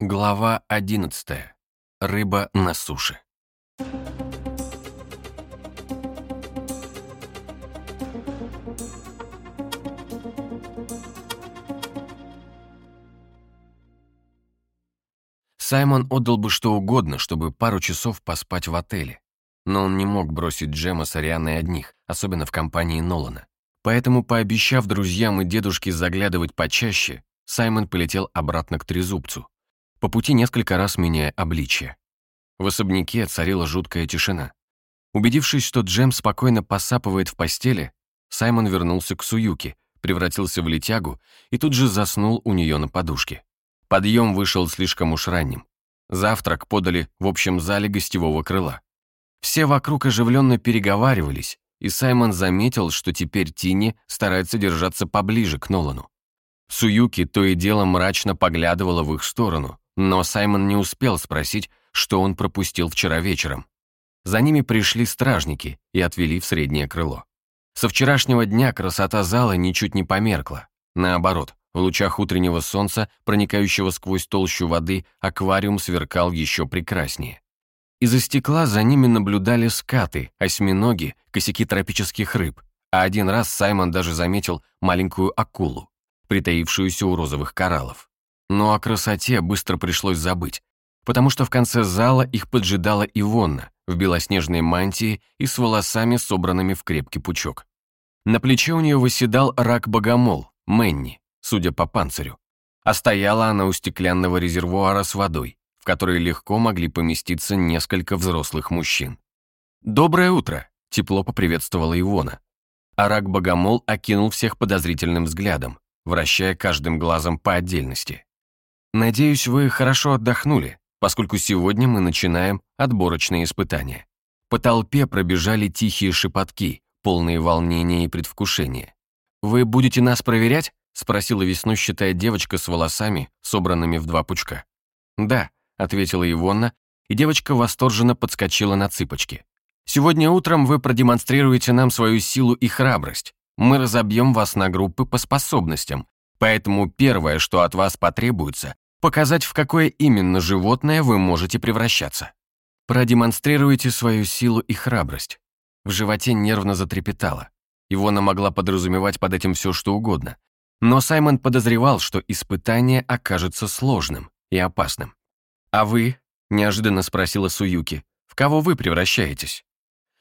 Глава 11. Рыба на суше. Саймон отдал бы что угодно, чтобы пару часов поспать в отеле. Но он не мог бросить Джема с Арианой одних, особенно в компании Нолана. Поэтому, пообещав друзьям и дедушке заглядывать почаще, Саймон полетел обратно к Трезубцу, по пути несколько раз меняя обличье. В особняке царила жуткая тишина. Убедившись, что Джем спокойно посапывает в постели, Саймон вернулся к Суюке, превратился в летягу и тут же заснул у нее на подушке. Подъем вышел слишком уж ранним. Завтрак подали в общем зале гостевого крыла. Все вокруг оживленно переговаривались, и Саймон заметил, что теперь Тини старается держаться поближе к Нолану. Суюки то и дело мрачно поглядывала в их сторону, но Саймон не успел спросить, что он пропустил вчера вечером. За ними пришли стражники и отвели в среднее крыло. Со вчерашнего дня красота зала ничуть не померкла. Наоборот, в лучах утреннего солнца, проникающего сквозь толщу воды, аквариум сверкал еще прекраснее. Из-за стекла за ними наблюдали скаты, осьминоги, косяки тропических рыб, а один раз Саймон даже заметил маленькую акулу, притаившуюся у розовых кораллов. Но о красоте быстро пришлось забыть, потому что в конце зала их поджидала Ивонна в белоснежной мантии и с волосами, собранными в крепкий пучок. На плече у нее выседал рак-богомол, Мэнни, судя по панцирю. А стояла она у стеклянного резервуара с водой, в который легко могли поместиться несколько взрослых мужчин. «Доброе утро!» — тепло поприветствовала Ивона. А рак-богомол окинул всех подозрительным взглядом, вращая каждым глазом по отдельности. Надеюсь, вы хорошо отдохнули, поскольку сегодня мы начинаем отборочные испытания. По толпе пробежали тихие шепотки, полные волнения и предвкушения. «Вы будете нас проверять?» — спросила веснущатая девочка с волосами, собранными в два пучка. «Да», — ответила Ивонна, и девочка восторженно подскочила на цыпочки. «Сегодня утром вы продемонстрируете нам свою силу и храбрость. Мы разобьем вас на группы по способностям, Поэтому первое, что от вас потребуется, показать, в какое именно животное вы можете превращаться. Продемонстрируйте свою силу и храбрость. В животе нервно затрепетало. Ивона могла подразумевать под этим все, что угодно. Но Саймон подозревал, что испытание окажется сложным и опасным. «А вы?» — неожиданно спросила Суюки. «В кого вы превращаетесь?»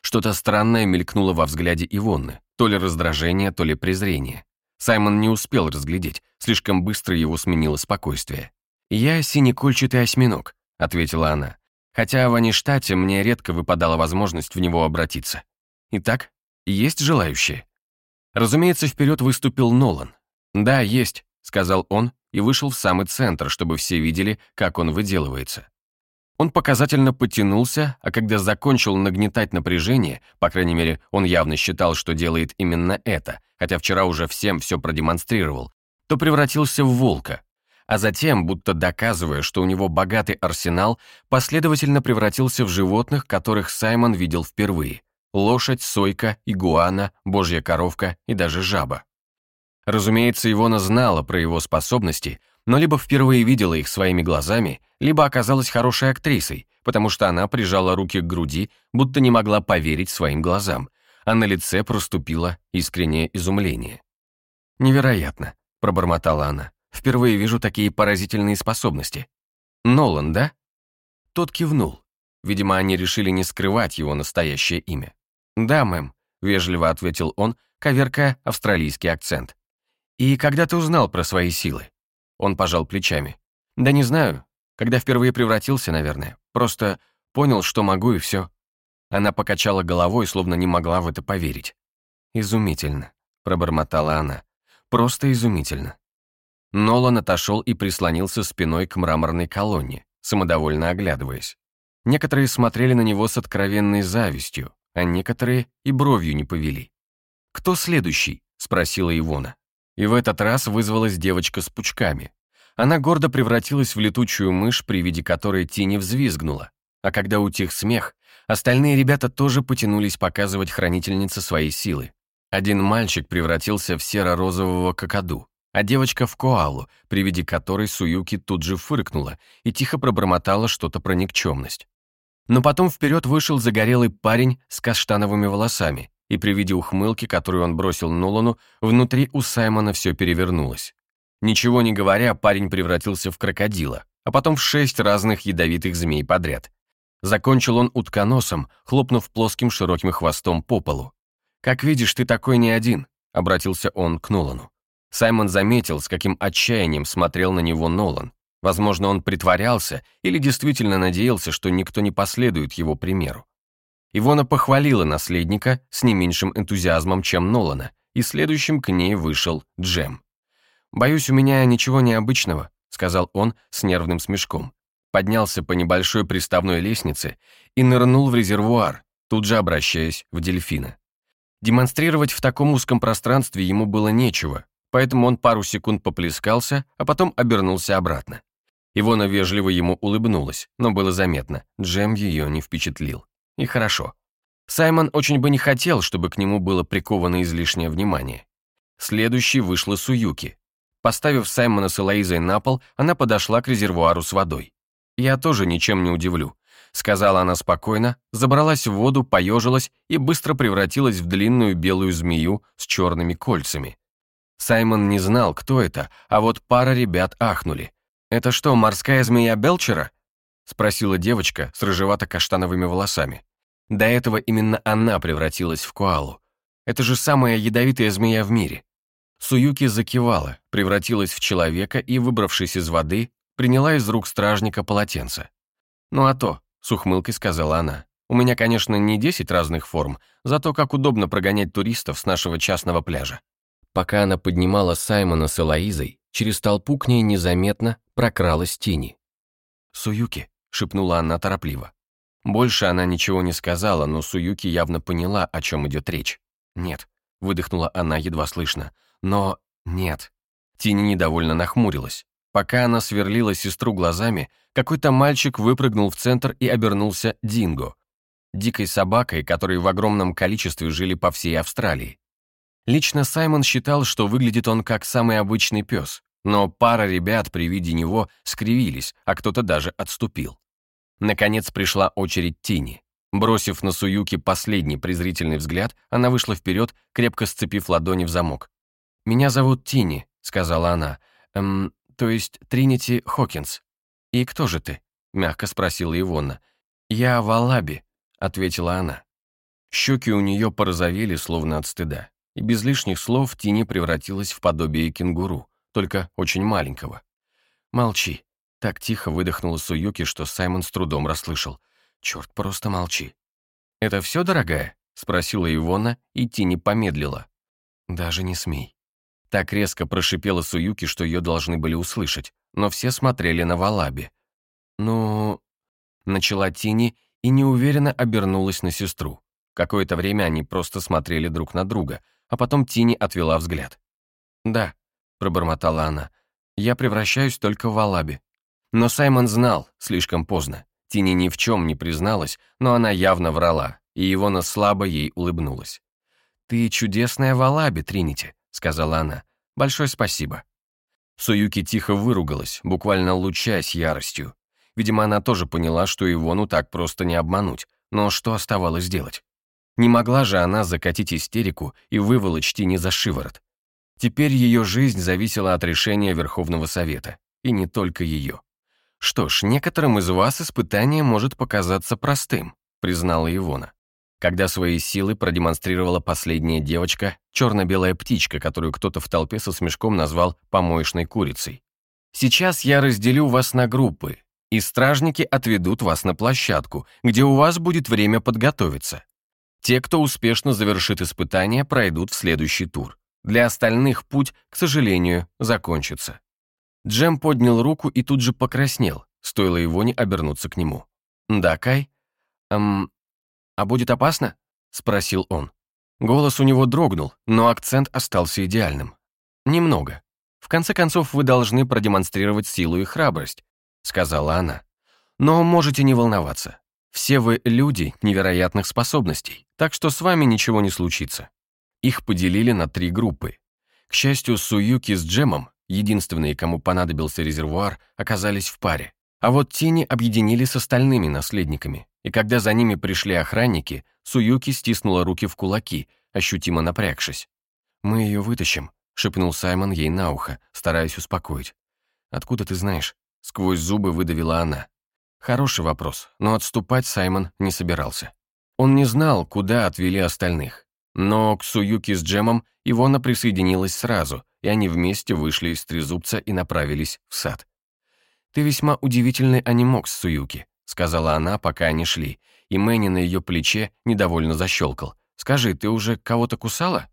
Что-то странное мелькнуло во взгляде Ивонны, то ли раздражение, то ли презрение. Саймон не успел разглядеть, слишком быстро его сменило спокойствие. «Я синекольчатый осьминог», — ответила она, «хотя в Аништате мне редко выпадала возможность в него обратиться. Итак, есть желающие?» Разумеется, вперед выступил Нолан. «Да, есть», — сказал он и вышел в самый центр, чтобы все видели, как он выделывается. Он показательно потянулся, а когда закончил нагнетать напряжение, по крайней мере, он явно считал, что делает именно это, хотя вчера уже всем все продемонстрировал, то превратился в волка. А затем, будто доказывая, что у него богатый арсенал, последовательно превратился в животных, которых Саймон видел впервые. Лошадь, сойка, игуана, божья коровка и даже жаба. Разумеется, Ивона знала про его способности, но либо впервые видела их своими глазами, либо оказалась хорошей актрисой, потому что она прижала руки к груди, будто не могла поверить своим глазам, а на лице проступило искреннее изумление. «Невероятно», — пробормотала она. «Впервые вижу такие поразительные способности». «Нолан, да?» Тот кивнул. Видимо, они решили не скрывать его настоящее имя. «Да, мэм», — вежливо ответил он, коверкая австралийский акцент. «И когда ты узнал про свои силы?» Он пожал плечами. «Да не знаю. Когда впервые превратился, наверное. Просто понял, что могу, и все». Она покачала головой, словно не могла в это поверить. «Изумительно», — пробормотала она. «Просто изумительно». Нолан отошел и прислонился спиной к мраморной колонне, самодовольно оглядываясь. Некоторые смотрели на него с откровенной завистью, а некоторые и бровью не повели. «Кто следующий?» — спросила Ивона. И в этот раз вызвалась девочка с пучками. Она гордо превратилась в летучую мышь, при виде которой Тини взвизгнула. А когда утих смех, остальные ребята тоже потянулись показывать хранительнице свои силы. Один мальчик превратился в серо-розового кокоду, а девочка в коалу, при виде которой Суюки тут же фыркнула и тихо пробормотала что-то про никчемность. Но потом вперед вышел загорелый парень с каштановыми волосами, и при виде ухмылки, которую он бросил Нолану, внутри у Саймона все перевернулось. Ничего не говоря, парень превратился в крокодила, а потом в шесть разных ядовитых змей подряд. Закончил он утконосом, хлопнув плоским широким хвостом по полу. «Как видишь, ты такой не один», — обратился он к Нолану. Саймон заметил, с каким отчаянием смотрел на него Нолан. Возможно, он притворялся или действительно надеялся, что никто не последует его примеру. Ивона похвалила наследника с не меньшим энтузиазмом, чем Нолана, и следующим к ней вышел Джем. «Боюсь, у меня ничего необычного», — сказал он с нервным смешком. Поднялся по небольшой приставной лестнице и нырнул в резервуар, тут же обращаясь в дельфина. Демонстрировать в таком узком пространстве ему было нечего, поэтому он пару секунд поплескался, а потом обернулся обратно. Ивона вежливо ему улыбнулась, но было заметно, Джем ее не впечатлил. И хорошо. Саймон очень бы не хотел, чтобы к нему было приковано излишнее внимание. Следующей вышла Суюки. Поставив Саймона с Элоизой на пол, она подошла к резервуару с водой. «Я тоже ничем не удивлю», — сказала она спокойно, забралась в воду, поежилась и быстро превратилась в длинную белую змею с черными кольцами. Саймон не знал, кто это, а вот пара ребят ахнули. «Это что, морская змея Белчера?» — спросила девочка с рыжевато-каштановыми волосами. До этого именно она превратилась в коалу. Это же самая ядовитая змея в мире. Суюки закивала, превратилась в человека и, выбравшись из воды, приняла из рук стражника полотенце. «Ну а то», — с ухмылкой сказала она, «у меня, конечно, не десять разных форм, зато как удобно прогонять туристов с нашего частного пляжа». Пока она поднимала Саймона с Элоизой, через толпу к ней незаметно прокралась тени. «Суюки», — шепнула она торопливо. Больше она ничего не сказала, но Суюки явно поняла, о чем идет речь. «Нет», — выдохнула она едва слышно, — «но нет». Тини недовольно нахмурилась. Пока она сверлила сестру глазами, какой-то мальчик выпрыгнул в центр и обернулся Динго, дикой собакой, которые в огромном количестве жили по всей Австралии. Лично Саймон считал, что выглядит он как самый обычный пес, но пара ребят при виде него скривились, а кто-то даже отступил. Наконец пришла очередь Тини. Бросив на Суюки последний презрительный взгляд, она вышла вперед, крепко сцепив ладони в замок. «Меня зовут Тини», — сказала она, «эм, то есть Тринити Хокинс». «И кто же ты?» — мягко спросила Ивонна. «Я Валаби», — ответила она. Щеки у нее порозовели, словно от стыда и без лишних слов Тини превратилась в подобие кенгуру, только очень маленького. «Молчи», — так тихо выдохнула Суюки, что Саймон с трудом расслышал. «Черт, просто молчи». «Это все, дорогая?» — спросила Ивона, и Тини помедлила. «Даже не смей». Так резко прошипела Суюки, что ее должны были услышать, но все смотрели на Валаби. «Ну...» — начала Тини и неуверенно обернулась на сестру. Какое-то время они просто смотрели друг на друга — а потом Тини отвела взгляд. «Да», — пробормотала она, — «я превращаюсь только в Валаби». Но Саймон знал, слишком поздно. Тини ни в чем не призналась, но она явно врала, и Ивона слабо ей улыбнулась. «Ты чудесная Валаби, Тринити», — сказала она. «Большое спасибо». Суюки тихо выругалась, буквально лучась яростью. Видимо, она тоже поняла, что Ивону так просто не обмануть, но что оставалось делать? Не могла же она закатить истерику и выволочь Тини за шиворот. Теперь ее жизнь зависела от решения Верховного Совета, и не только ее. «Что ж, некоторым из вас испытание может показаться простым», признала Ивона. Когда свои силы продемонстрировала последняя девочка, черно-белая птичка, которую кто-то в толпе со смешком назвал помоечной курицей. «Сейчас я разделю вас на группы, и стражники отведут вас на площадку, где у вас будет время подготовиться. Те, кто успешно завершит испытание, пройдут в следующий тур. Для остальных путь, к сожалению, закончится. Джем поднял руку и тут же покраснел, стоило его не обернуться к нему. «Да, Кай? Эм, а будет опасно?» — спросил он. Голос у него дрогнул, но акцент остался идеальным. «Немного. В конце концов, вы должны продемонстрировать силу и храбрость», — сказала она. «Но можете не волноваться. Все вы люди невероятных способностей, так что с вами ничего не случится. Их поделили на три группы. К счастью, Суюки с Джемом, единственные, кому понадобился резервуар, оказались в паре. А вот тени объединили с остальными наследниками, и когда за ними пришли охранники, Суюки стиснула руки в кулаки, ощутимо напрягшись. «Мы ее вытащим», — шепнул Саймон ей на ухо, стараясь успокоить. «Откуда ты знаешь?» — сквозь зубы выдавила она. Хороший вопрос, но отступать Саймон не собирался. Он не знал, куда отвели остальных. Но к Суюки с Джемом Ивона присоединилась сразу, и они вместе вышли из трезубца и направились в сад. «Ты весьма удивительный анимокс, Суюки», — сказала она, пока они шли, и Мэнни на ее плече недовольно защелкал. «Скажи, ты уже кого-то кусала?»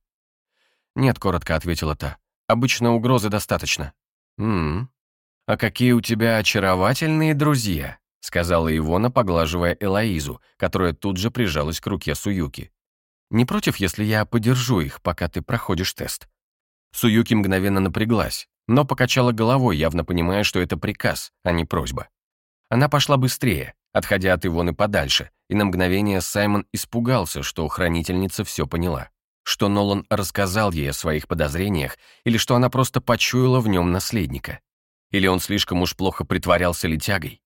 «Нет», — коротко ответила та. «Обычно угрозы достаточно». «М-м. А какие у тебя очаровательные друзья», — сказала Ивона, поглаживая Элоизу, которая тут же прижалась к руке Суюки. «Не против, если я подержу их, пока ты проходишь тест?» Суюки мгновенно напряглась, но покачала головой, явно понимая, что это приказ, а не просьба. Она пошла быстрее, отходя от Ивоны подальше, и на мгновение Саймон испугался, что хранительница все поняла, что Нолан рассказал ей о своих подозрениях или что она просто почуяла в нем наследника. Или он слишком уж плохо притворялся летягой.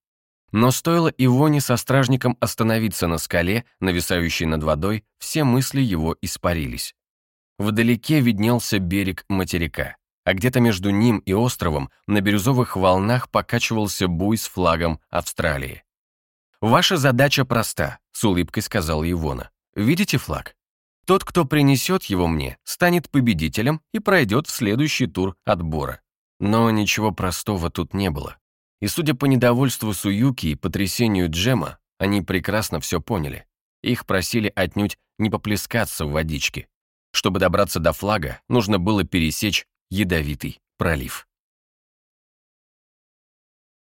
Но стоило Ивоне со стражником остановиться на скале, нависающей над водой, все мысли его испарились. Вдалеке виднелся берег материка а где-то между ним и островом на бирюзовых волнах покачивался буй с флагом Австралии. «Ваша задача проста», — с улыбкой сказал Ивона. «Видите флаг? Тот, кто принесет его мне, станет победителем и пройдет в следующий тур отбора». Но ничего простого тут не было. И судя по недовольству Суюки и потрясению Джема, они прекрасно все поняли. Их просили отнюдь не поплескаться в водичке. Чтобы добраться до флага, нужно было пересечь Ядовитый пролив.